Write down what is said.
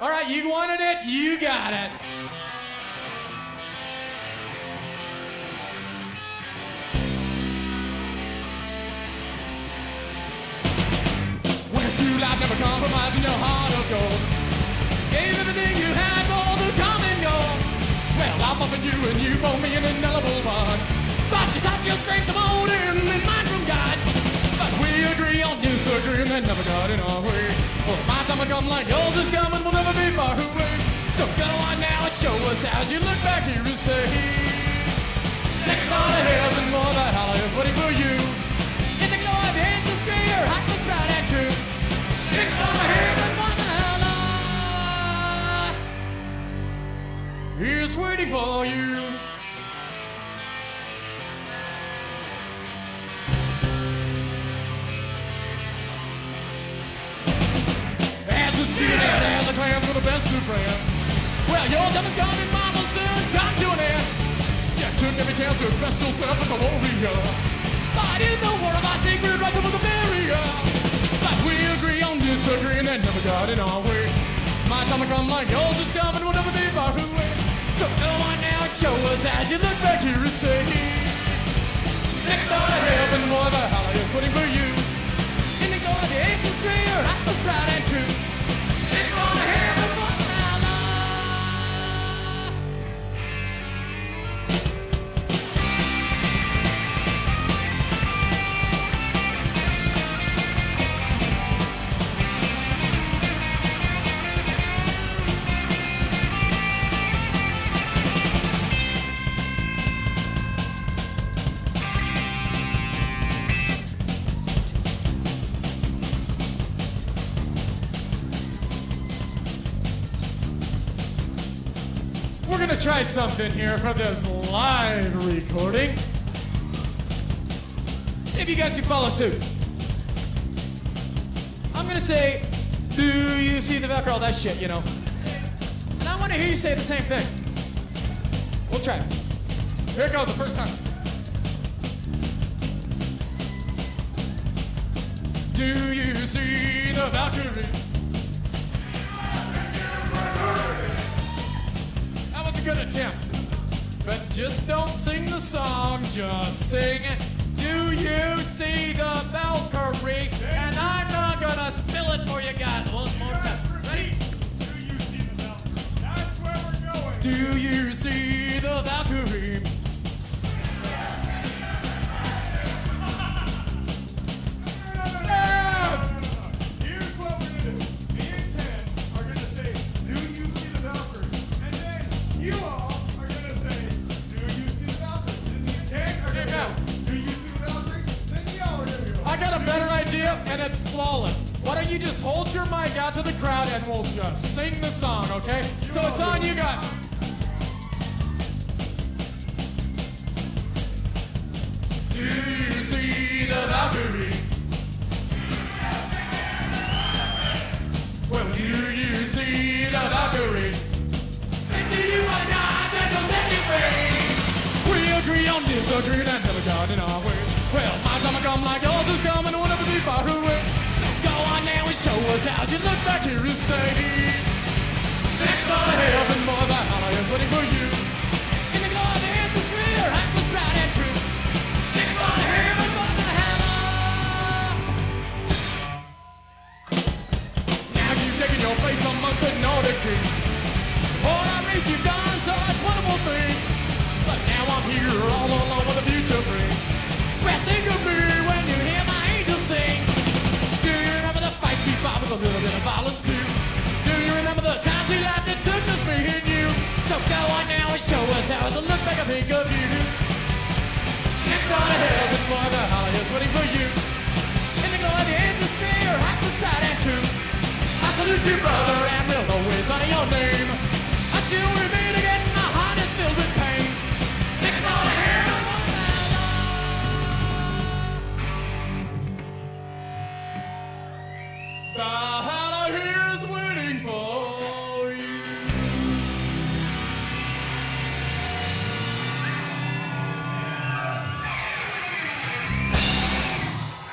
All right, you wanted it, you got it. Went through life, never compromising your heart of gold. Gave everything you had for the common goal. Well, I'm up you and you for me an indelible bond. But you such your strength old and mine from God. But we agree on disagree and that never got in our way. My come like oh, yours is coming, we'll never be far away. So go on now and show us as you look back here and say, Next door to heaven, more the hell is waiting for you. In the glow of ancestry, your heart was proud and true. Next door to heaven, more the hell is waiting for you. And as for the best of friends. Well, your time is coming, mine will soon come to an end. You took every chance to express yourself as a warrior. But in the world, our secret rights was a barrier. But we agree on disagreeing and never got in our way. My time will come like yours is coming, we'll never be far away. So go on now and show us as you look back here and say, Next door We're gonna try something here for this live recording. See if you guys can follow suit. I'm gonna say, do you see the Valkyrie? All that shit, you know. And I wanna hear you say the same thing. We'll try. Here it goes, the first time. Do you see the Valkyrie? Just don't sing the song, just sing it. Do you see the Valkyrie? And I'm not gonna spill it for you guys one more time. Ready? Do you see the Valkyrie? Yes! Better and it's flawless. Why don't you just hold your mic out to the crowd and we'll just sing the song, okay? So it's on you guys. Do you see the Valkyrie? Well, do you see the Valkyrie? And do you want God that will set you free? We agree on disagree and never got in our way. Well, my time will come like yours is coming, and us how you look back here and say, Next door to heaven, boy, the hell is waiting for you. In the glory of the ancestry, your act was proud and true. Next door to heaven, boy, the hell Now you've taken your place amongst the Nordic kings. For our race you've done such wonderful things. But now I'm here now and show us how I look back I think of you. Next door to heaven, boy, the is waiting for you. In the glory of the ancestry, your heart was proud and true. I salute you, brother, and will always honor your name. Until we meet